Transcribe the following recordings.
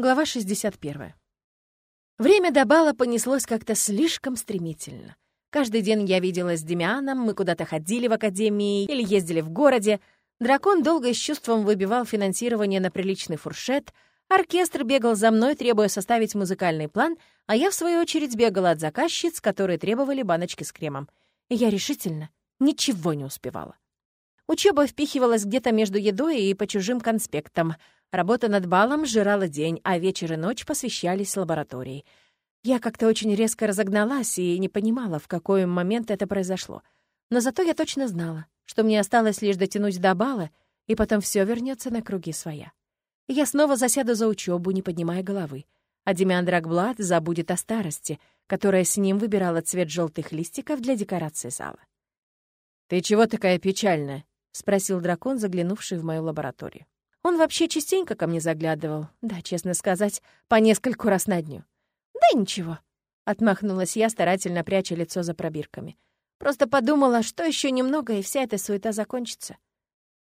Глава 61. Время до бала понеслось как-то слишком стремительно. Каждый день я виделась с Демианом, мы куда-то ходили в академии или ездили в городе. Дракон долго и с чувством выбивал финансирование на приличный фуршет, оркестр бегал за мной, требуя составить музыкальный план, а я, в свою очередь, бегала от заказчиц, которые требовали баночки с кремом. И я решительно ничего не успевала. Учеба впихивалась где-то между едой и по чужим конспектам — Работа над балом жрала день, а вечер и ночь посвящались лаборатории. Я как-то очень резко разогналась и не понимала, в какой момент это произошло. Но зато я точно знала, что мне осталось лишь дотянуть до бала, и потом все вернется на круги своя. Я снова засяду за учебу, не поднимая головы. А Демиан Драгблат забудет о старости, которая с ним выбирала цвет желтых листиков для декорации зала. «Ты чего такая печальная?» — спросил дракон, заглянувший в мою лабораторию. Он вообще частенько ко мне заглядывал. Да, честно сказать, по нескольку раз на дню. «Да ничего», — отмахнулась я, старательно пряча лицо за пробирками. «Просто подумала, что еще немного, и вся эта суета закончится».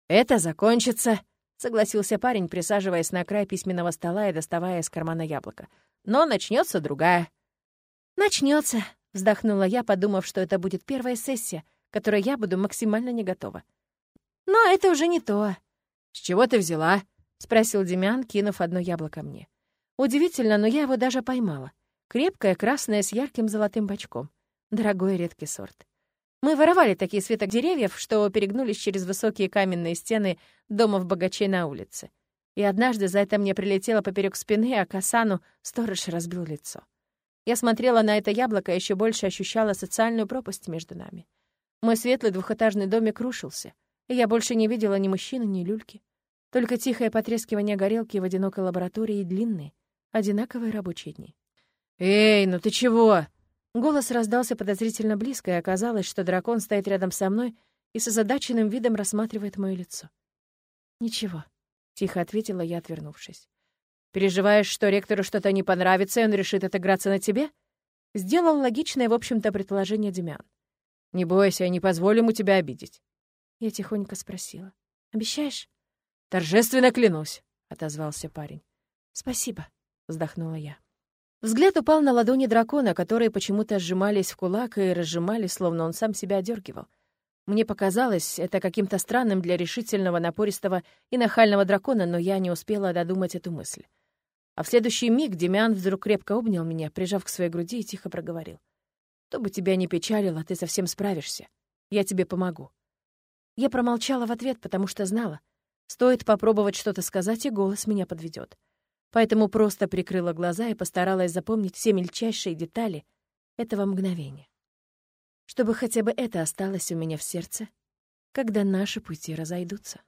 «Это закончится», — согласился парень, присаживаясь на край письменного стола и доставая из кармана яблоко. «Но начнется другая». Начнется, вздохнула я, подумав, что это будет первая сессия, которой я буду максимально не готова. «Но это уже не то», «С чего ты взяла?» — спросил Демян, кинув одно яблоко мне. Удивительно, но я его даже поймала. Крепкое, красное, с ярким золотым бочком. Дорогой редкий сорт. Мы воровали такие светок деревьев, что перегнулись через высокие каменные стены домов богачей на улице. И однажды за это мне прилетело поперек спины, а Касану сторож разбил лицо. Я смотрела на это яблоко и еще больше ощущала социальную пропасть между нами. Мой светлый двухэтажный домик рушился и я больше не видела ни мужчины, ни люльки. Только тихое потрескивание горелки в одинокой лаборатории и длинные, одинаковые рабочие дни. «Эй, ну ты чего?» Голос раздался подозрительно близко, и оказалось, что дракон стоит рядом со мной и с озадаченным видом рассматривает мое лицо. «Ничего», — тихо ответила я, отвернувшись. «Переживаешь, что ректору что-то не понравится, и он решит отыграться на тебе?» Сделал логичное, в общем-то, предположение Демян. «Не бойся, я не позволю ему тебя обидеть». Я тихонько спросила. «Обещаешь?» «Торжественно клянусь», — отозвался парень. «Спасибо», — вздохнула я. Взгляд упал на ладони дракона, которые почему-то сжимались в кулак и разжимали, словно он сам себя одергивал. Мне показалось это каким-то странным для решительного, напористого и нахального дракона, но я не успела додумать эту мысль. А в следующий миг Демиан вдруг крепко обнял меня, прижав к своей груди и тихо проговорил. «Кто бы тебя ни печалило, ты совсем справишься. Я тебе помогу». Я промолчала в ответ, потому что знала. Стоит попробовать что-то сказать, и голос меня подведет. Поэтому просто прикрыла глаза и постаралась запомнить все мельчайшие детали этого мгновения. Чтобы хотя бы это осталось у меня в сердце, когда наши пути разойдутся.